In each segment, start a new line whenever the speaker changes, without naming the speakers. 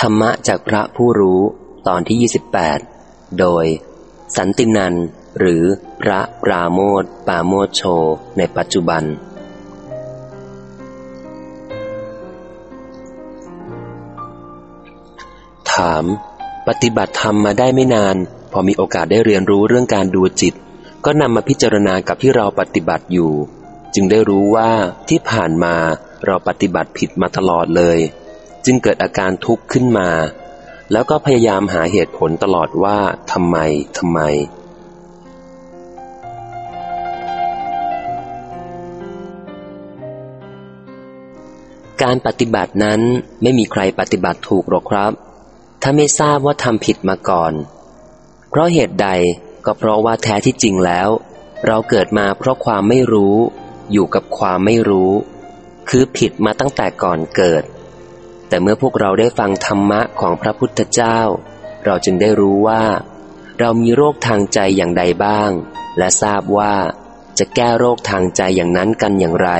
ธรรมะจากพระผู้รู้ตอนที่ 28 โดย สันตินันหรือพระปราโมทปาโมทโช ในปัจจุบัน ถาม ปฏิบัติธรรมมาได้ไม่นาน พอมีโอกาสได้เรียนรู้เรื่องการดูจิต ก็นำมาพิจารณากับที่เราปฏิบัติอยู่ จึงได้รู้ว่าที่ผ่านมาเราปฏิบัติผิดมาตลอดเลย จึงเกิดอาการทุกข์ขึ้นมา แล้วก็พยายามหาเหตุผลตลอดว่าทำไมทำไม การปฏิบัตินั้นไม่มีใครปฏิบัติถูกหรอกครับ ถ้าไม่ทราบว่าทำผิดมาก่อน เพราะเหตุใดก็เพราะว่าแท้ที่จริงแล้ว เราเกิดมาเพราะความไม่รู้ อยู่กับความไม่รู้ คือผิดมาตั้งแต่ก่อนเกิด แต่เมื่อพวกเราได้ฟังธรรมะของพระพุทธเจ้า เราจึงได้รู้ว่า เรามีโรคทางใจอย่างใดบ้าง และทราบว่าจะแก้โรคทางใจอย่างนั้นกันอย่างไร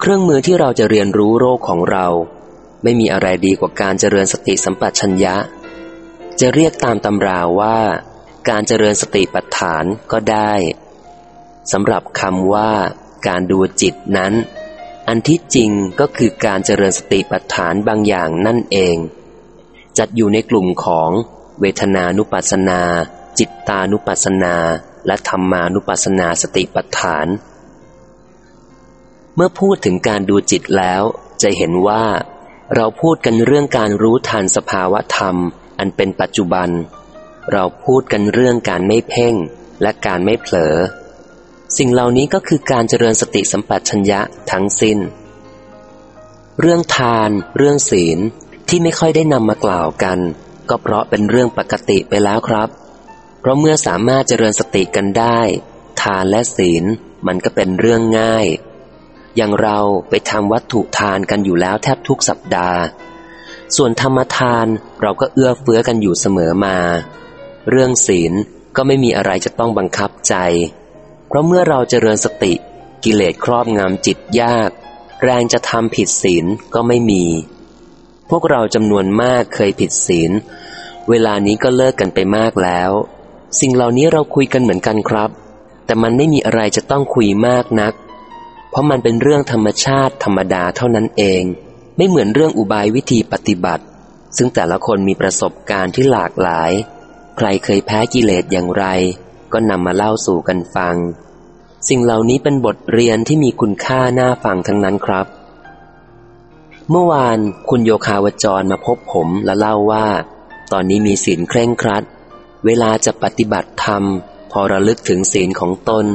เครื่องมือที่เราจะเรียนรู้โรคของเรา ไม่มีอะไรดีกว่าการเจริญสติสัมปชัญญะ จะเรียกตามตำราว่า การเจริญสติปัฏฐานก็ได้สำหรับคำว่า การดูจิตนั้น อันที่จริงก็คือการเจริญสติปัฏฐานบางอย่างนั่นเอง จัดอยู่ในกลุ่มของเวทนานุปัสสนา จิตตานุปัสสนา และธรรมานุปัสสนาสติปัฏฐาน เมื่อพูดถึงการดูจิตแล้ว จะเห็นว่า เราพูดกันเรื่องการรู้ทันสภาวะธรรม อันเป็นปัจจุบัน เราพูดกันเรื่องการไม่เพ่งและการไม่เผลอ สิ่งเหล่านี้ก็คือการเจริญสติสัมปชัญญะทั้งสิน้น เรื่องทาน เรื่องศีลที่ไม่ค่อยได้นำมากล่าวกัน ก็เพราะเป็นเรื่องปกติไปแล้วครับ เพราะเมื่อสามารถเจริญสติกันได้ ทานและศีลมันก็เป็นเรื่องง่าย อย่างเราไปทำวัตถุทานกันอยู่แล้วแทบทุกสัปดาห์ ส่วนธรรมทานเราก็เอื้อเฟื้อกันอยู่เสมอมา เรื่องศีลก็ไม่มีอะไรจะต้องบังคับใจ เพราะเมื่อเราเจริญสติ กิเลสครอบงำจิตยาก แรงจะทำผิดศีลก็ไม่มี พวกเราจำนวนมากเคยผิดศีล เวลานี้ก็เลิกกันไปมากแล้ว สิ่งเหล่านี้เราคุยกันเหมือนกันครับ แต่มันไม่มีอะไรจะต้องคุยมากนัก เพราะมันเป็นเรื่องธรรมชาติธรรมดาเท่านั้นเอง ไม่เหมือนเรื่องอุบายวิธีปฏิบัติ ซึ่งแต่ละคนมีประสบการณ์ที่หลากหลาย ใครเคยแพ้กิเลสอย่างไร ก็นำมาเล่าสู่กันฟัง สิ่งเหล่านี้เป็นบทเรียนที่มีคุณค่าน่าฟังทั้งนั้นครับ เมื่อวานคุณโยคาวจรมาพบผมและเล่าว่า ตอนนี้มีศีลเคร่งครัด เวลาจะปฏิบัติธรรม พอระลึกถึงศีลของตน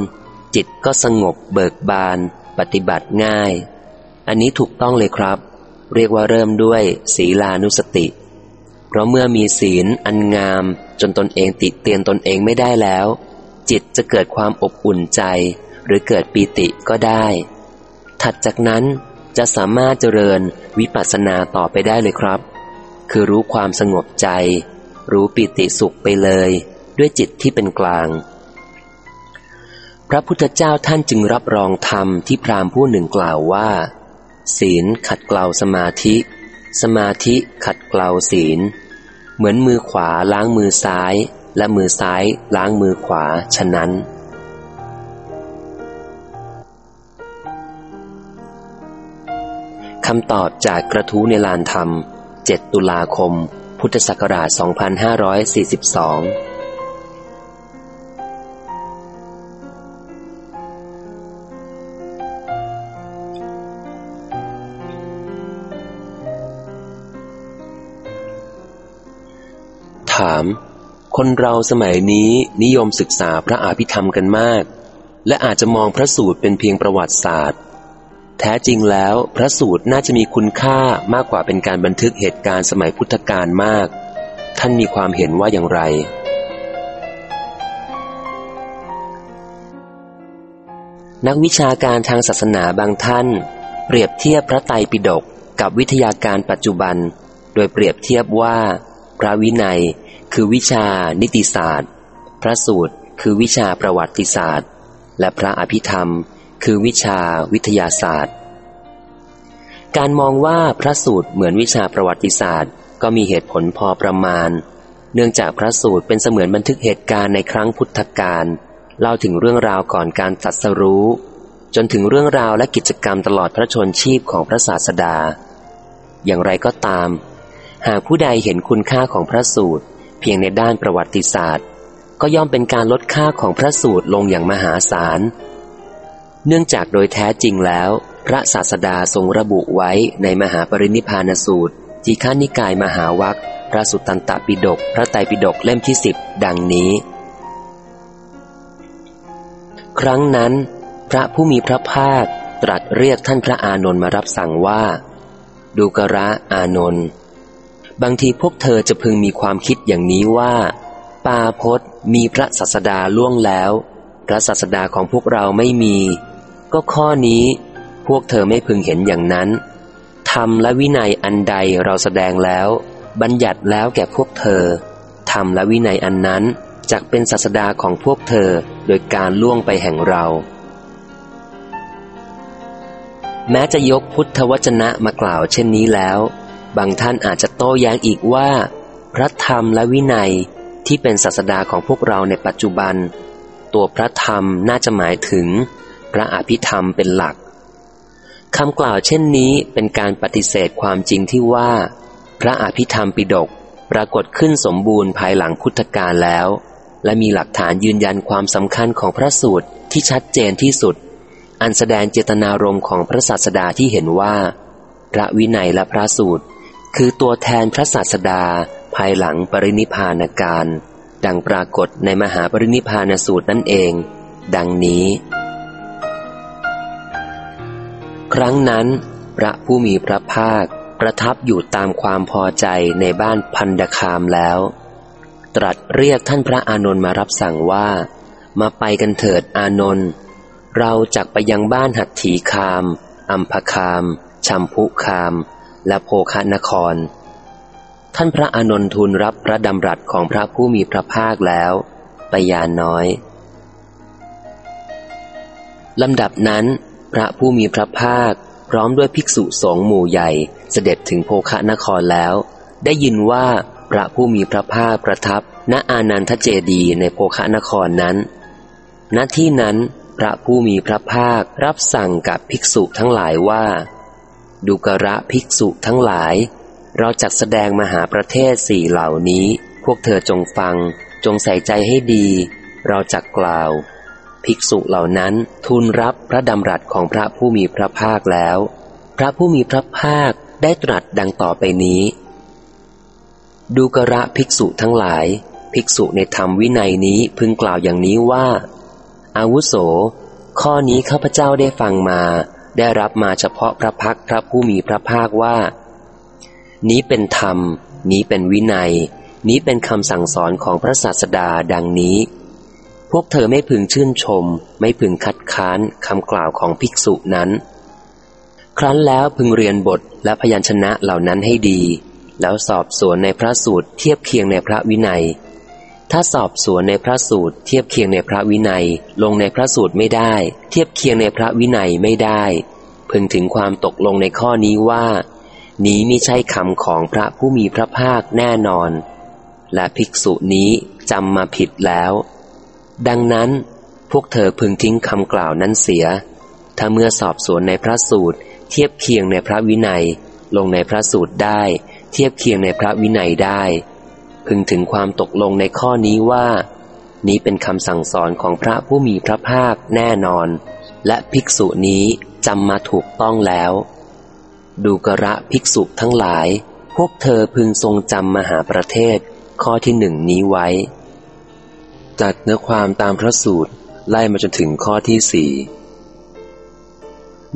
จิตก็สงบเบิกบาน ปฏิบัติง่าย อันนี้ถูกต้องเลยครับ เรียกว่าเริ่มด้วยศีลานุสติ เพราะเมื่อมีศีลอันงาม จนตนเองติดเตียนตนเองไม่ได้แล้ว จิตจะเกิดความอบอุ่นใจ หรือเกิดปีติก็ได้ ถัดจากนั้นจะสามารถเจริญวิปัสสนาต่อไปได้เลยครับ คือรู้ความสงบใจ รู้ปิติสุขไปเลย ด้วยจิตที่เป็นกลาง พระพุทธเจ้าท่านจึงรับรองธรรมที่พราหมณ์ผู้หนึ่งกล่าวว่า ศีลขัดเกลาสมาธิ สมาธิขัดเกลาศีล เหมือนมือขวาล้างมือซ้าย และมือซ้ายล้างมือขวาฉะนั้น คำตอบจากกระทู้ในลานธรรม 7 ตุลาคม พุทธศักราช 2542าม คนเราสมัยนี้นิยมศึกษาพระอาภิธรรมกันมาก และอาจจะมองพระสูตรเป็นเพียงประวัติศาสตร์ แท้จริงแล้วพระสูตรน่าจะมีคุณค่ามากกว่าเป็นการบันทึกเหตุการณ์สมัยพุทธกาลมาก ท่านมีความเห็นว่าอย่างไรนักวิชาการทางศาสนาบางท่าน เปรียบเทียบพระไตรปิฎกกับวิทยาการปัจจุบัน โดยเปรียบเทียบว่า พระวินัย คือวิชานิติศาสตร์ พระสูตร คือวิชาประวัติศาสตร์ และพระอภิธรรม คือวิชาวิทยาศาสตร์ การมองว่าพระสูตรเหมือนวิชาประวัติศาสตร์ ก็มีเหตุผลพอประมาณ เนื่องจากพระสูตรเป็นเสมือนบันทึกเหตุการณ์ในครั้งพุทธกาลเล่าถึงเรื่องราวก่อนการตรัสรู้ จนถึงเรื่องราวและกิจกรรมตลอดพระชนชีพของพระศาสดา อย่างไรก็ตาม หากผู้ใดเห็นคุณค่าของพระสูตร เพียงในด้านประวัติศาสตร์ ก็ย่อมเป็นการลดค่าของพระสูตรลงอย่างมหาศาล เนื่องจากโดยแท้จริงแล้ว พระศาสดาทรงระบุไว้ในมหาปรินิพานสูตรที่ข้านิกายมหาวัคพระสุตตันตปิฎกพระไตรปิฎกเล่มที่สิบดังนี้ ครั้งนั้น พระผู้มีพระภาคตรัสเรียกท่านพระอานนท์มารับสั่งว่า ดูกระอานนท์ บางทีพวกเธอจะพึงมีความคิดอย่างนี้ว่า ปาพศมีพระศัสดาล่วงแล้ว พระศัสดาของพวกเราไม่มี ก็ข้อนี้พวกเธอไม่พึงเห็นอย่างนั้นธรรมและวินัยอันใดเราแสดงแล้ว บัญญัติแล้วแก่พวกเธอธรรมและวินัยอันนั้นจักเป็นศาสดาของพวกเธอโดยการล่วงไปแห่งเรา แม้จะยกพุทธวจนะมากล่าวเช่นนี้แล้ว บางท่านอาจจะโต้แย้งอีกว่า พระธรรมและวินัยที่เป็นศาสดาของพวกเราในปัจจุบัน ตัวพระธรรมน่าจะหมายถึง พระอภิธรรมเป็นหลักคำกล่าวเช่นนี้เป็นการปฏิเสธความจริงที่ว่า พระอภิธรรมปิดกปรากฏขึ้นสมบูรณ์ภายหลังพุทธกาลแล้ว และมีหลักฐานยืนยันความสำคัญของพระสูตรที่ชัดเจนที่สุด อันแสดงเจตนารมณ์ของพระศาสดาที่เห็นว่า พระวินัยและพระสูตร คือตัวแทนพระศาสดา ภายหลังปรินิพานการ ดังปรากฏในมหาปรินิพานสูตรนั่นเอง ดังนี้ ครั้งนั้น พระผู้มีพระภาคประทับอยู่ตามความพอใจในบ้านพันดคามแล้ว ตรัสเรียกท่านพระอานนท์มารับสั่งว่า มาไปกันเถิดอานนท์เราจักไปยังบ้านหัตถีคามอัมพคามชัมพุคาม และโภคนคร ท่านพระอานนทูลรับพระดำรัสของพระผู้มีพระภาคแล้ว ไปยาน้อยลำดับนั้น พระผู้มีพระภาค พร้อมด้วยภิกษุสงฆ์หมู่ใหญ่ เสด็จถึงโภคนครแล้ว ได้ยินว่าพระผู้มีพระภาคประทับ ณอานันทเจดีในโภคนครนั้น ณที่นั้นพระผู้มีพระภาครับสั่งกับภิกษุทั้งหลายว่า ดูกระภิกษุทั้งหลาย เราจัดแสดงมหาประเทศสี่เหล่านี้ พวกเธอจงฟัง จงใส่ใจให้ดี เราจักกล่าว ภิกษุเหล่านั้นทูลรับพระดำรัสของพระผู้มีพระภาคแล้ว พระผู้มีพระภาคได้ตรัสดังต่อไปนี้ ดูกระภิกษุทั้งหลาย ภิกษุในธรรมวินัยนี้พึงกล่าวอย่างนี้ว่า อาวุโส ข้อนี้ข้าพเจ้าได้ฟังมา ได้รับมาเฉพาะพระพักพระผู้มีพระภาคว่า นี้เป็นธรรม นี้เป็นวินัย นี้เป็นคำสั่งสอนของพระศาสดาดังนี้ พวกเธอไม่พึงชื่นชม ไม่พึงคัดค้านคำกล่าวของภิกษุนั้น ครั้นแล้วพึงเรียนบทและพยัญชนะเหล่านั้นให้ดี แล้วสอบสวนในพระสูตรเทียบเคียงในพระวินัย ถ้าสอบสวนในพระสูตร เทียบเคียงในพระวินัย ลงในพระสูตรไม่ได้ เทียบเคียงในพระวินัยไม่ได้ พึงถึงความตกลงในข้อนี้ว่า นี้ไม่ใช่คำของพระผู้มีพระภาคแน่นอน และภิกษุนี้จำมาผิดแล้ว ดังนั้น พวกเธอพึงทิ้งคำกล่าวนั้นเสีย ถ้าเมื่อสอบสวนในพระสูตร เทียบเคียงในพระวินัย ลงในพระสูตรได้ เทียบเคียงในพระวินัยได้ พึงถึงความตกลงในข้อนี้ว่า นี้เป็นคำสั่งสอนของพระผู้มีพระภาคแน่นอน และภิกษุนี้จำมาถูกต้องแล้ว ดูกระภิกษุทั้งหลาย พวกเธอพึงทรงจำมหาประเทศ ข้อที่หนึ่งนี้ไว้ จัดเนื้อความตามพระสูตรไล่มาจนถึงข้อที่สี่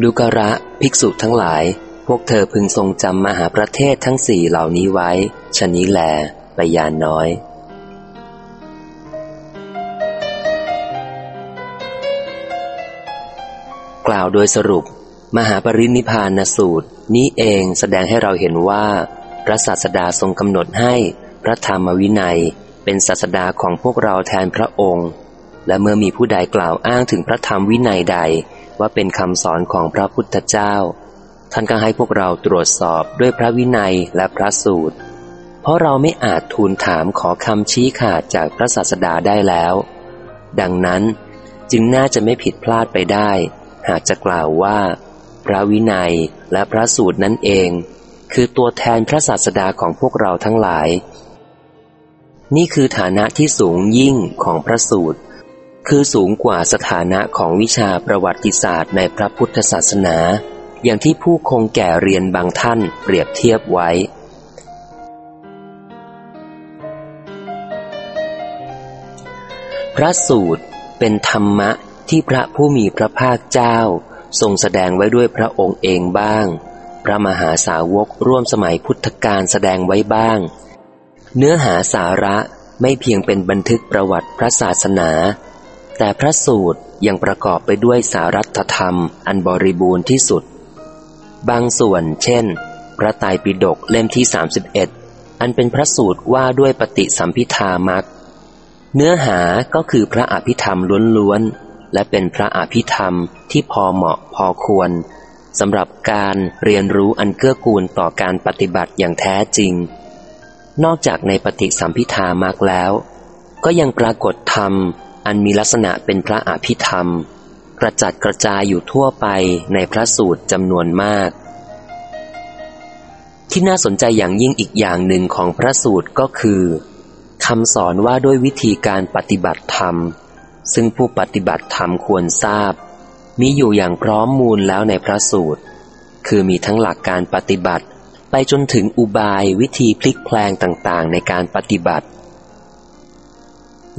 ดูกระภิกษุทั้งหลาย พวกเธอพึงทรงจำมหาประเทศทั้งสี่เหล่านี้ไว้ ชนี้แล ปยานน้อย กล่าวโดยสรุป มหาปรินิพานสูตร นี้เองแสดงให้เราเห็นว่า พระศาสดาทรงกำหนดให้พระธรรมวินัยเป็นศาสดาของพวกเราแทนพระองค์ และเมื่อมีผู้ใดกล่าวอ้างถึงพระธรรมวินัยใดว่าเป็นคำสอนของพระพุทธเจ้า ท่านก็ให้พวกเราตรวจสอบด้วยพระวินัยและพระสูตร เพราะเราไม่อาจทูลถามขอคำชี้ขาดจากพระศาสดาได้แล้ว ดังนั้นจึงน่าจะไม่ผิดพลาดไปได้ หากจะกล่าวว่า พระวินัยและพระสูตรนั่นเอง คือตัวแทนพระศาสดาของพวกเราทั้งหลาย นี่คือฐานะที่สูงยิ่งของพระสูตร คือสูงกว่าสถานะของวิชาประวัติศาสตร์ในพระพุทธศาสนา อย่างที่ผู้คงแก่เรียนบางท่านเปรียบเทียบไว้ พระสูตรเป็นธรรมะที่พระผู้มีพระภาคเจ้า ทรงแสดงไว้ด้วยพระองค์เองบ้าง พระมหาสาวกร่วมสมัยพุทธกาลแสดงไว้บ้าง เนื้อหาสาระไม่เพียงเป็นบันทึกประวัติพระศาสนา แต่พระสูตรยังประกอบไปด้วยสารัตธรรมอันบริบูรณ์ที่สุด บางส่วนเช่น พระไตรปิฎกเล่มที่ 31 อันเป็นพระสูตรว่าด้วยปฏิสัมพิธามัก เนื้อหาก็คือพระอภิธรรมล้วนๆ และเป็นพระอภิธรรมที่พอเหมาะพอควรสำหรับการเรียนรู้อันเกื้อกูลต่อการปฏิบัติอย่างแท้จริง นอกจากในปฏิสัมพิธามากแล้ว ก็ยังปรากฏธรรม อันมีลักษณะเป็นพระอภิธรรม กระจัดกระจายอยู่ทั่วไปในพระสูตรจำนวนมาก ที่น่าสนใจอย่างยิ่งอีกอย่างหนึ่งของพระสูตรก็คือ คำสอนว่าด้วยวิธีการปฏิบัติธรรม ซึ่งผู้ปฏิบัติธรรมควรทราบ มีอยู่อย่างพร้อมมูลแล้วในพระสูตร คือมีทั้งหลักการปฏิบัติ ไปจนถึงอุบายวิธีพลิกแพลงต่างๆ ในการปฏิบัติ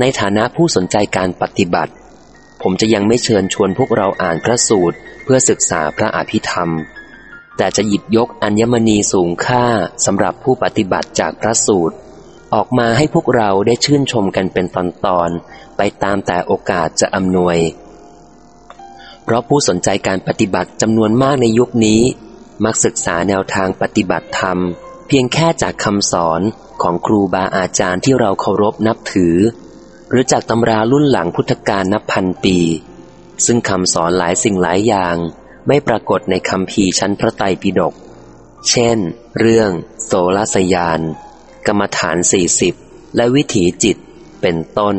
ในฐานะผู้สนใจการปฏิบัติ ผมจะยังไม่เชิญชวนพวกเราอ่านพระสูตร เพื่อศึกษาพระอภิธรรม แต่จะหยิบยกอัญมณีสูงค่าสำหรับผู้ปฏิบัติจากพระสูตร ออกมาให้พวกเราได้ชื่นชมกันเป็นตอนๆ ไปตามแต่โอกาสจะอำนวย เพราะผู้สนใจการปฏิบัติจำนวนมากในยุคนี้ มักศึกษาแนวทางปฏิบัติธรรม เพียงแค่จากคำสอนของครูบาอาจารย์ที่เราเคารพนับถือ หรือจากตำรารุ่นหลังพุทธกาลนับพันปี ซึ่งคำสอนหลายสิ่งหลายอย่าง ไม่ปรากฏในคำพีชั้นพระไตรปิฎกเช่น เรื่อง โสรสยาน กรรมฐานสี่สิบและวิถีจิตเป็นต้น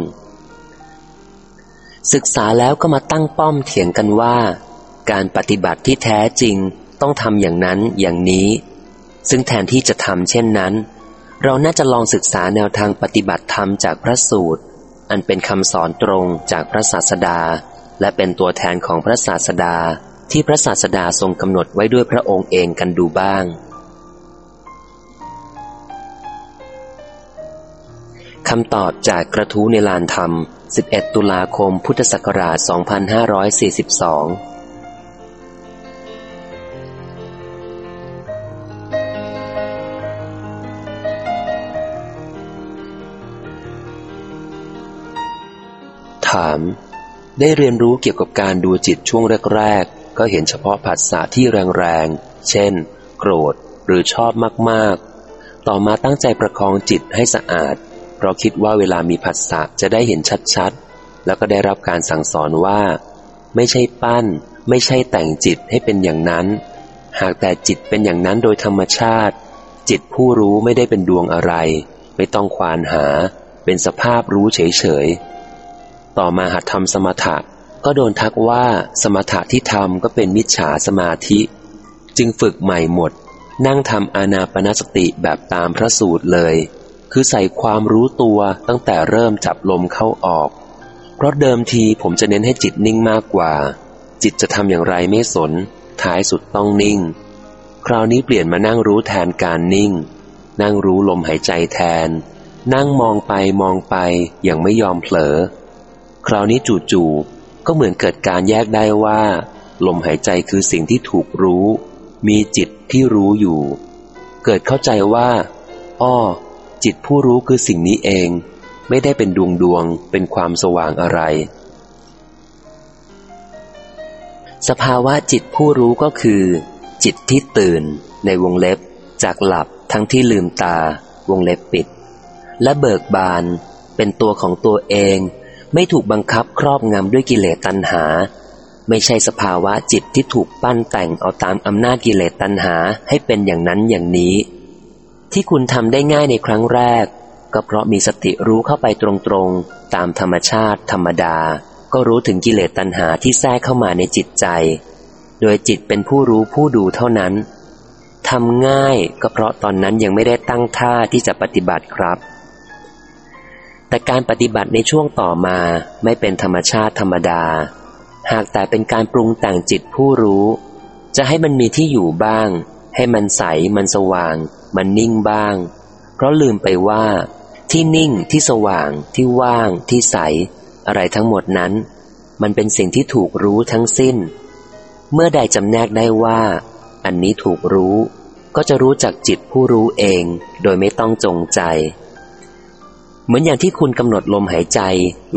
ศึกษาแล้วก็มาตั้งป้อมเถียงกันว่า การปฏิบัติที่แท้จริงต้องทำอย่างนั้นอย่างนี้ ซึ่งแทนที่จะทำเช่นนั้น เราน่าจะลองศึกษาแนวทางปฏิบัติธรรมจากพระสูตร อันเป็นคำสอนตรงจากพระศาสดา และเป็นตัวแทนของพระศาสดาที่พระศาสดาทรงกำหนดไว้ด้วยพระองค์เองกันดูบ้าง คำตอบจากกระทู้ในลานธรรม 11 ตุลาคม พุทธศักราช 2542ถาม ได้เรียนรู้เกี่ยวกับการดูจิตช่วงแรก ๆ ก็เห็นเฉพาะผัสสะที่แรงๆ เช่น โกรธหรือชอบมากๆ ต่อมาตั้งใจประคองจิตให้สะอาด เพราะคิดว่าเวลามีผัสสะจะได้เห็นชัดๆ แล้วก็ได้รับการสั่งสอนว่า ไม่ใช่ปั้น ไม่ใช่แต่งจิตให้เป็นอย่างนั้น หากแต่จิตเป็นอย่างนั้นโดยธรรมชาติ จิตผู้รู้ไม่ได้เป็นดวงอะไร ไม่ต้องควานหา เป็นสภาพรู้เฉยๆ ต่อมาหัดทำสมถะ ก็โดนทักว่าสมถะที่ทำก็เป็นมิจฉาสมาธิ จึงฝึกใหม่หมด นั่งทำอานาปนสติแบบตามพระสูตรเลย คือใส่ความรู้ตัวตั้งแต่เริ่มจับลมเข้าออก เพราะเดิมทีผมจะเน้นให้จิตนิ่งมากกว่า จิตจะทำอย่างไรไม่สน ท้ายสุดต้องนิ่ง คราวนี้เปลี่ยนมานั่งรู้แทนการนิ่ง นั่งรู้ลมหายใจแทน นั่งมองไปมองไปอย่างไม่ยอมเผลอ คราวนี้จู่ๆก็เหมือนเกิดการแยกได้ว่า ลมหายใจคือสิ่งที่ถูกรู้ มีจิตที่รู้อยู่ เกิดเข้าใจว่าอ้อ จิตผู้รู้คือสิ่งนี้เอง ไม่ได้เป็นดวงดวงเป็นความสว่างอะไร สภาวะจิตผู้รู้ก็คือ จิตที่ตื่น ในวงเล็บ จากหลับทั้งที่ลืมตา วงเล็บปิด และเบิกบาน เป็นตัวของตัวเอง ไม่ถูกบังคับครอบงำด้วยกิเลสตัณหา ไม่ใช่สภาวะจิตที่ถูกปั้นแต่งเอาตามอำนาจกิเลสตัณหาให้เป็นอย่างนั้นอย่างนี้ ที่คุณทำได้ง่ายในครั้งแรก ก็เพราะมีสติรู้เข้าไปตรงๆ ตามธรรมชาติธรรมดา ก็รู้ถึงกิเลสตัณหาที่แทรกเข้ามาในจิตใจ โดยจิตเป็นผู้รู้ผู้ดูเท่านั้นทำง่ายก็เพราะตอนนั้นยังไม่ได้ตั้งท่าที่จะปฏิบัติครับ แต่การปฏิบัติในช่วงต่อมาไม่เป็นธรรมชาติธรรมดา หากแต่เป็นการปรุงแต่งจิตผู้รู้ จะให้มันมีที่อยู่บ้าง ให้มันใสมันสว่าง มันนิ่งบ้าง เพราะลืมไปว่า ที่นิ่งที่สว่าง ที่ว่าง ที่ใส อะไรทั้งหมดนั้น มันเป็นสิ่งที่ถูกรู้ทั้งสิ้น เมื่อใดจำแนกได้ว่า อันนี้ถูกรู้ ก็จะรู้จักจิตผู้รู้เอง โดยไม่ต้องจงใจ เหมือนอย่างที่คุณกำหนดลมหายใจ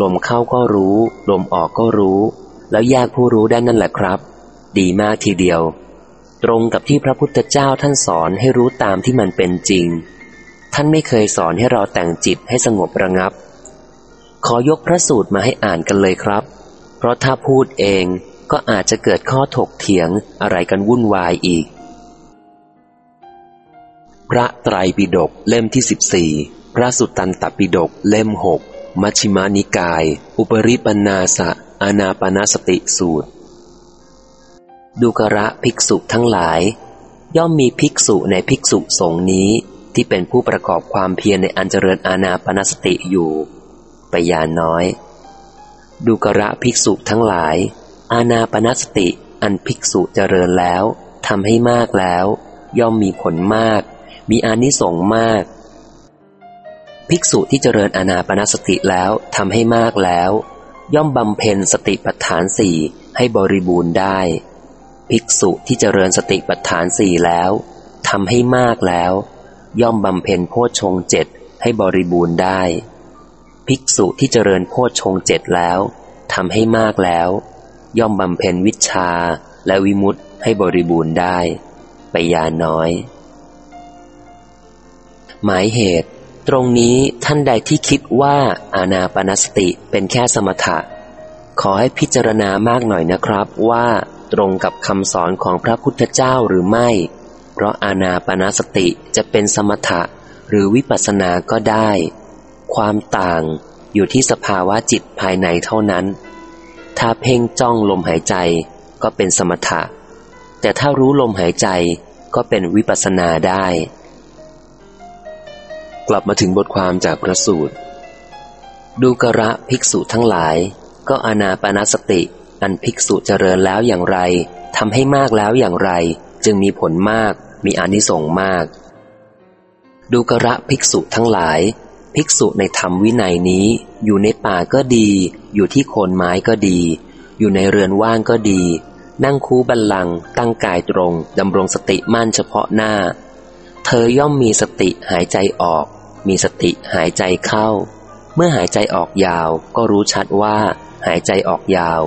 ลมเข้าก็รู้ ลมออกก็รู้ แล้วแยกผู้รู้ได้นั่นแหละครับ ดีมากทีเดียว ตรงกับที่พระพุทธเจ้าท่านสอนให้รู้ตามที่มันเป็นจริง ท่านไม่เคยสอนให้เราแต่งจิตให้สงบระงับ ขอยกพระสูตรมาให้อ่านกันเลยครับ เพราะถ้าพูดเองก็อาจจะเกิดข้อถกเถียงอะไรกันวุ่นวายอีก พระไตรปิฎกเล่มที่สิบสี่พระสุตตันตปิฎกเล่มหกมัชฌิมานิกาย อุปริปันนาสะอานาปนาสติสูตร ดูกระภิกษุทั้งหลาย ย่อมมีภิกษุในภิกษุสงฆ์นี้ ที่เป็นผู้ประกอบความเพียรในอันเจริญอานาปนาสติอยู่ ไปยาน้อย ดูกระภิกษุทั้งหลาย อานาปนาสติอันภิกษุเจริญแล้วทำให้มากแล้ว ย่อมมีผลมาก มีอานิสงส์มาก ภิกษุที่เจริญอานาปนาสติแล้วทำให้มากแล้ว ย่อมบำเพ็ญสติปัฏฐานสี่ให้บริบูรณ์ได้ ภิกษุที่เจริญสติปัฏฐานสี่แล้วทำให้มากแล้ว ย่อมบำเพ็ญโพชฌงเจ็ดให้บริบูรณ์ได้ ภิกษุที่เจริญโพชฌงเจ็ดแล้วทำให้มากแล้ว ย่อมบำเพ็ญวิชาและวิมุตต์ให้บริบูรณ์ได้ ไปยาน้อย หมายเหตุ ตรงนี้ท่านใดที่คิดว่าอาณาปณสติเป็นแค่สมถะ ขอให้พิจารณามากหน่อยนะครับว่า ตรงกับคำสอนของพระพุทธเจ้าหรือไม่ เพราะอาณาปณสติจะเป็นสมถะหรือวิปัสสนาก็ได้ ความต่างอยู่ที่สภาวะจิตภายในเท่านั้น ถ้าเพ่งจ้องลมหายใจก็เป็นสมถะ แต่ถ้ารู้ลมหายใจก็เป็นวิปัสสนาได้ กลับมาถึงบทความจากพระสูตร ดูกระภิกษุทั้งหลาย ก็อนาปนาสติ อันภิกษุเจริญแล้วอย่างไรทำให้มากแล้วอย่างไร จึงมีผลมาก มีอนิสงส์มาก ดูกระภิกษุทั้งหลาย ภิกษุในธรรมวินัยนี้ อยู่ในป่าก็ดี อยู่ที่โคนไม้ก็ดี อยู่ในเรือนว่างก็ดี นั่งคูบัลลัง ตั้งกายตรงดำรงสติมั่นเฉพาะหน้า เธอย่อมมีสติหายใจออก มีสติหายใจเข้า เมื่อหายใจออกยาวก็รู้ชัดว่า หายใจออกยาว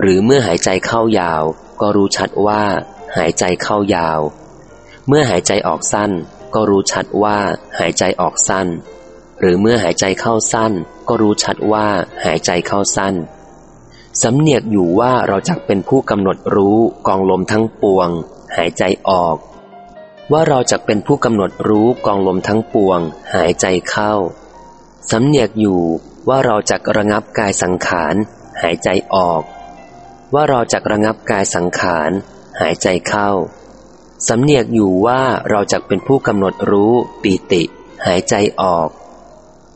หรือเมื่อหายใจเข้ายาว ก็รู้ชัดว่า หายใจเข้ายาว เมื่อหายใจออกสั้น ก็รู้ชัดว่า หายใจออกสั้น หรือเมื่อหายใจเข้าสั้น ก็รู้ชัดว่า หายใจเข้าสั้นสำเนียกอยู่ว่าเราจักเป็นผู้กำหนดรู้กองลมทั้งปวง หายใจออก ว่าเราจะเป็นผู้กำหนดรู้กองลมทั้งปวง หายใจเข้าสำเนียกอยู่ว่าเราจะระงับกายสังขาร หายใจออก ว่าเราจะระงับกายสังขาร หายใจเข้า สำเนียกอยู่ว่าเราจะเป็นผู้กำหนดรู้ปีติ หายใจออก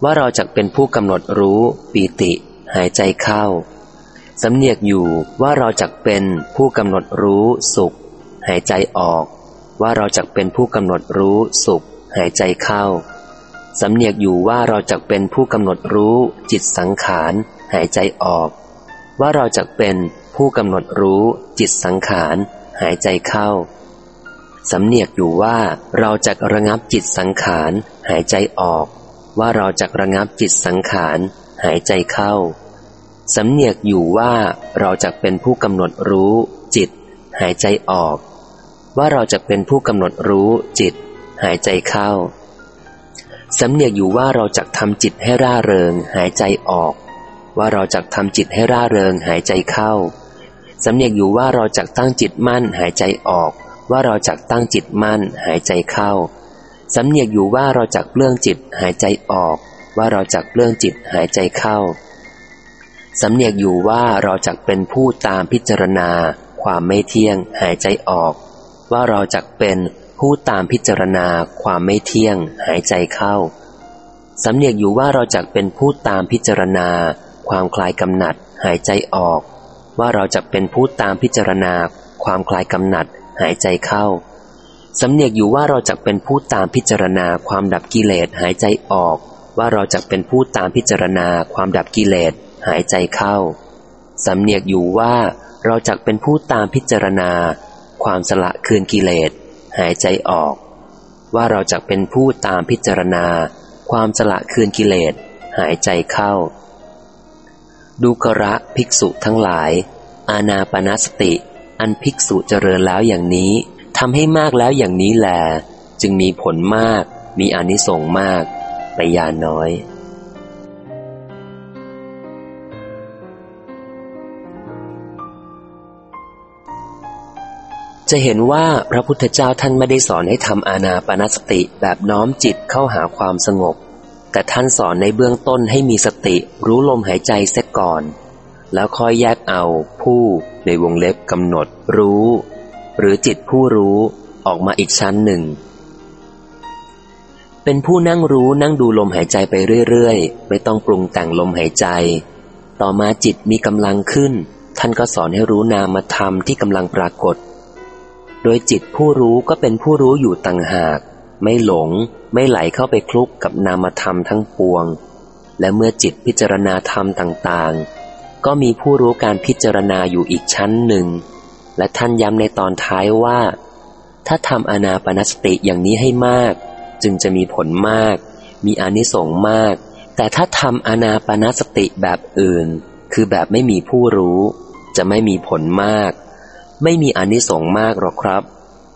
ว่าเราจะเป็นผู้กำหนดรู้ปีติ หายใจเข้า สำเนียกอยู่ว่าเราจะเป็นผู้กำหนดรู้สุข หายใจออก ว่าเราจะเป็นผู้กำหนดรู้สุข หายใจเข้า สำเนียกอยู่ว่าเราจะเป็นผู้กำหนดรู้จิตสังขาร หายใจออก ว่าเราจะเป็น ผู้กำหนดรู้จิตสังขาร หายใจเข้า สำเนียกอยู่ว่าเราจะระงับจิตสังขาร หายใจออก ว่าเราจะระงับจิตสังขาร หายใจเข้า สำเนียกอยู่ว่าเราจะเป็นผู้กำหนดรู้ จิต หายใจออก ว่าเราจะเป็นผู้กำหนดรู้จิต หายใจเข้าสำเนียกอยู่ว่าเราจะทำจิตให้ร่าเริง หายใจออก ว่าเราจะทำจิตให้ร่าเริงหายใจเข้า สำเนียกอยู่ว่าเราจักตั้งจิตมั่นหายใจออก ว่าเราจักตั้งจิตมั่นหายใจเข้า สำเนียกอยู่ว่าเราจักเปลื้องจิตหายใจออก ว่าเราจักเปลื้องจิตหายใจเข้า สำเนียกอยู่ว่าเราจักเป็นผู้ตามพิจารณา ความไม่เที่ยงหายใจออก ว่าเราจักเป็นผู้ตามพิจารณาความไม่เที่ยงหายใจเข้า สำเนียกอยู่ว่าเราจักเป็นผู้ตามพิจารณา ความคลายกำหนัดหายใจออก ว่าเราจะเป็นผู้ตามพิจารณา ความคลายกำหนัด หายใจเข้า สำเนียกอยู่ว่าเราจะเป็นผู้ตามพิจารณา ความดับกิเลสหายใจออก ว่าเราจะเป็นผู้ตามพิจารณา ความดับกิเลสหายใจเข้า สำเนียกอยู่ว่าเราจะเป็นผู้ตามพิจารณา ความสละคืนกิเลสหายใจออก ว่าเราจะเป็นผู้ตามพิจารณา ความสละคืนกิเลสหายใจเข้า ดูกระภิกษุทั้งหลาย อาณาปณสติ อันภิกษุเจริญแล้วอย่างนี้ทำให้มากแล้วอย่างนี้แล จึงมีผลมาก มีอนิสงส์มากไปยาน้อย จะเห็นว่าพระพุทธเจ้าท่านไม่ได้สอนให้ทำอาณาปณสติแบบน้อมจิตเข้าหาความสงบ แต่ท่านสอนในเบื้องต้นให้มีสติรู้ลมหายใจเสียก่อน แล้วค่อยแยกเอาผู้ในวงเล็บกำหนดรู้ หรือจิตผู้รู้ออกมาอีกชั้นหนึ่ง เป็นผู้นั่งรู้นั่งดูลมหายใจไปเรื่อยๆ ไม่ต้องปรุงแต่งลมหายใจ ต่อมาจิตมีกำลังขึ้น ท่านก็สอนให้รู้นามธรรมที่กำลังปรากฏ โดยจิตผู้รู้ก็เป็นผู้รู้อยู่ต่างหาก ไม่หลง ไม่ไหลเข้าไปคลุกกับนามธรรมทั้งปวง และเมื่อจิตพิจารณาธรรมต่างๆ ก็มีผู้รู้การพิจารณาอยู่อีกชั้นหนึ่ง และท่านย้ำในตอนท้ายว่า ถ้าทำอนาปนสติอย่างนี้ให้มาก จึงจะมีผลมาก มีอนิสงส์มาก แต่ถ้าทำอนาปนสติแบบอื่น คือแบบไม่มีผู้รู้ จะไม่มีผลมาก ไม่มีอนิสงส์มากหรอกครับ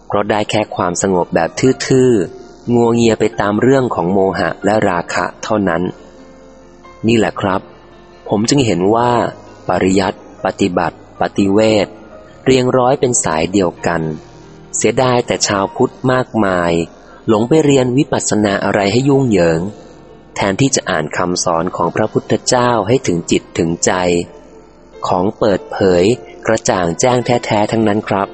เพราะได้แค่ความสงบแบบทื่อๆ งัวเงียไปตามเรื่องของโมหะและราคะเท่านั้น นี่แหละครับ ผมจึงเห็นว่า ปริยัติ ปฏิบัติ ปฏิเวทเรียงร้อยเป็นสายเดียวกัน เสียดายแต่ชาวพุทธมากมาย หลงไปเรียนวิปัสสนาอะไรให้ยุ่งเหยิง แทนที่จะอ่านคำสอนของพระพุทธเจ้าให้ถึงจิตถึงใจ ของเปิดเผย กระจ่างแจ้งแท้ๆทั้งนั้นครับ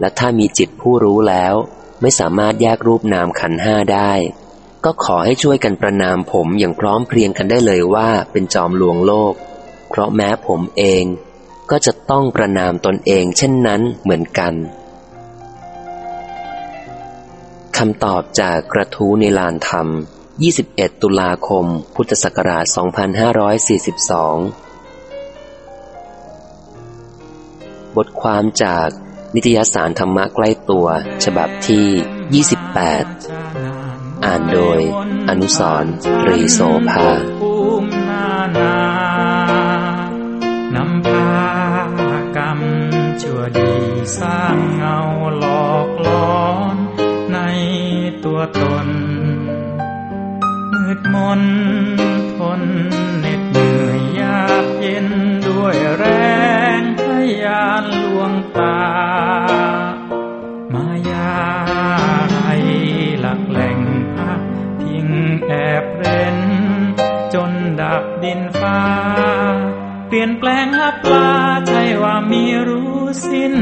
และถ้ามีจิตผู้รู้แล้ว ไม่สามารถแยกรูปนามขันห้าได้ ก็ขอให้ช่วยกันประนามผมอย่างพร้อมเพรียงกันได้เลยว่าเป็นจอมลวงโลก เพราะแม้ผมเองก็จะต้องประนามตนเองเช่นนั้นเหมือนกันคำตอบจากกระทู้ในลานธรรม 21 ตุลาคม พุทธศักราช 2542 บทความจาก นิตยสารธรรมะใกล้ตัว ฉบับที่ 28 อ่านโดย อนุสรตรีโสภานำพากรรมชั่วดีสร้างเงาหลอกลอนในตัวตน มืดมนทนเหน็ดเหนื่อยยากเย็นด้วยแรงพยานลวงตา ลี่ยนแปลงลับปลาใช่ว่ามีรู้สิ้น